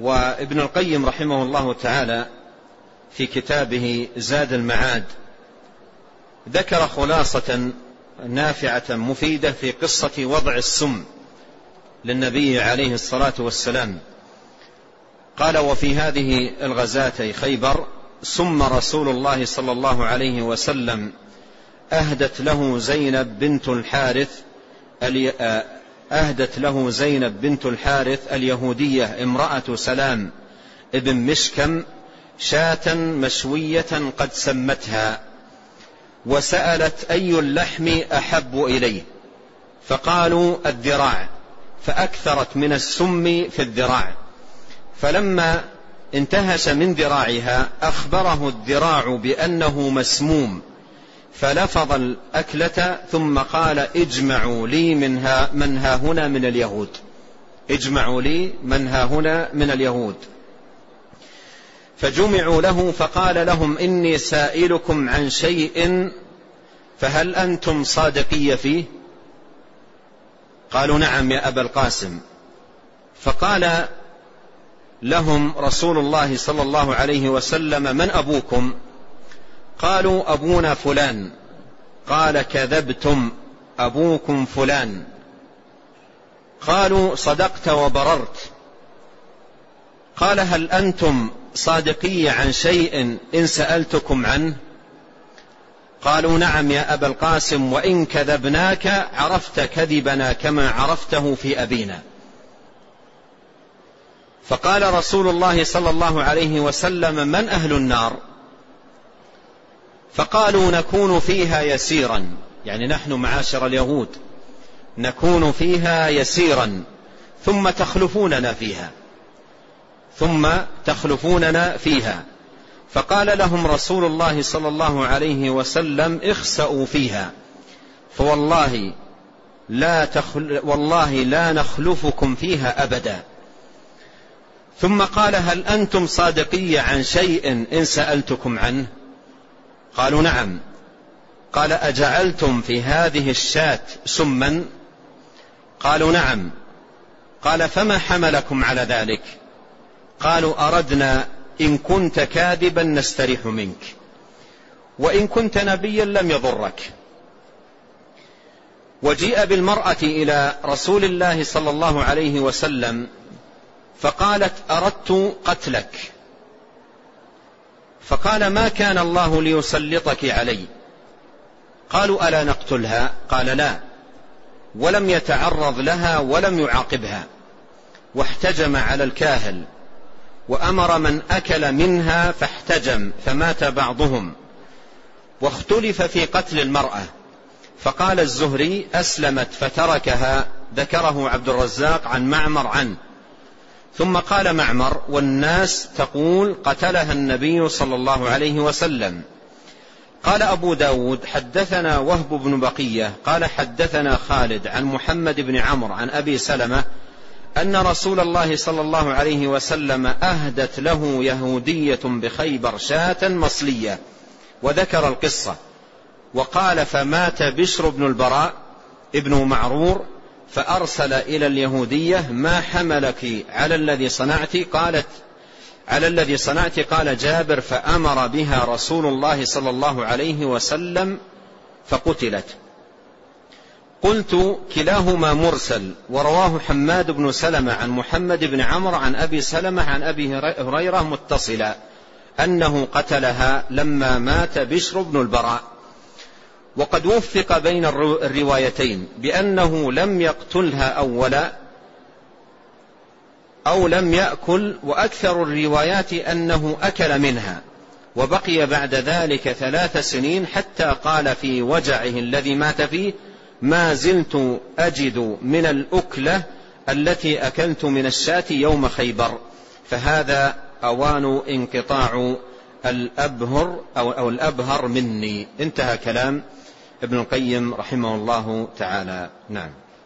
وابن القيم رحمه الله تعالى في كتابه زاد المعاد ذكر خلاصة نافعة مفيدة في قصة وضع السم للنبي عليه الصلاة والسلام. قال وفي هذه الغزاة خيبر سم رسول الله صلى الله عليه وسلم أهدت له زينب بنت الحارث أهدت له زينب بنت الحارث اليهودية امرأة سلام ابن مشكم شاة مشوية قد سمتها وسألت أي اللحم أحب إليه؟ فقالوا الذراع فأكثرت من السم في الذراع. فلما انتهش من ذراعها أخبره الذراع بأنه مسموم فلفظ الأكلة ثم قال اجمعوا لي منها من ها هنا من اليهود. اجمعوا لي من ها هنا من اليهود. فجمعوا له فقال لهم إني سائلكم عن شيء فهل أنتم صادقي فيه؟ قالوا نعم يا أبا القاسم. فقال لهم رسول الله صلى الله عليه وسلم من أبوكم؟ قالوا أبونا فلان. قال كذبتم أبوكم فلان. قالوا صدقت وبررت. قال هل أنتم صادقي عن شيء إن سألتكم عنه؟ قالوا نعم يا أبا القاسم وإن كذبناك عرفت كذبنا كما عرفته في أبينا. فقال رسول الله صلى الله عليه وسلم من أهل النار؟ فقالوا نكون فيها يسيرا. يعني نحن معاشر اليهود. نكون فيها يسيرا. ثم تخلفوننا فيها. ثم تخلفوننا فيها. فقال لهم رسول الله صلى الله عليه وسلم اخسأوا فيها. فوالله لا تخل والله لا نخلفكم فيها أبدا. ثم قال هل أنتم صادقي عن شيء إن سألتكم عنه؟ قالوا نعم. قال أجعلتم في هذه الشاة سما؟ قالوا نعم. قال فما حملكم على ذلك؟ قالوا أردنا إن كنت كاذبا نستريح منك. وإن كنت نبيا لم يضرك. وجيء بالمرأة إلى رسول الله صلى الله عليه وسلم فقالت أردت قتلك. فقال ما كان الله ليسلطك علي؟ قالوا ألا نقتلها؟ قال لا ولم يتعرض لها ولم يعاقبها واحتجم على الكاهل وأمر من أكل منها فاحتجم فمات بعضهم واختلف في قتل المرأة. فقال الزهري أسلمت فتركها ذكره عبد الرزاق عن معمر عنه. ثم قال معمر والناس تقول قتلها النبي صلى الله عليه وسلم. قال أبو داود حدثنا وهب بن بقية قال حدثنا خالد عن محمد بن عمرو عن أبي سلمة أن رسول الله صلى الله عليه وسلم أهدت له يهودية بخيبر شاة مصلية وذكر القصة. وقال فمات بشر بن البراء ابن معرور فأرسل إلى اليهودية ما حملك على الذي صنعت؟ قالت على الذي صنعت؟ قال جابر فأمر بها رسول الله صلى الله عليه وسلم فقتلت. قلت كلاهما مرسل. ورواه حماد بن سلمة عن محمد بن عمرو عن أبي سلمة عن أبي هريرة متصلا أنه قتلها لما مات بشر بن البراء. وقد وفق بين الروايتين بأنه لم يقتلها أولا أو لم يأكل وأكثر الروايات أنه أكل منها وبقي بعد ذلك ثلاث سنين حتى قال في وجعه الذي مات فيه ما زلت أجد من الأكلة التي أكلت من الشاة يوم خيبر فهذا أوان انقطاع الأبهر أو, أو الأبهر مني. انتهى كلام ابن القيم رحمه الله تعالى. نعم.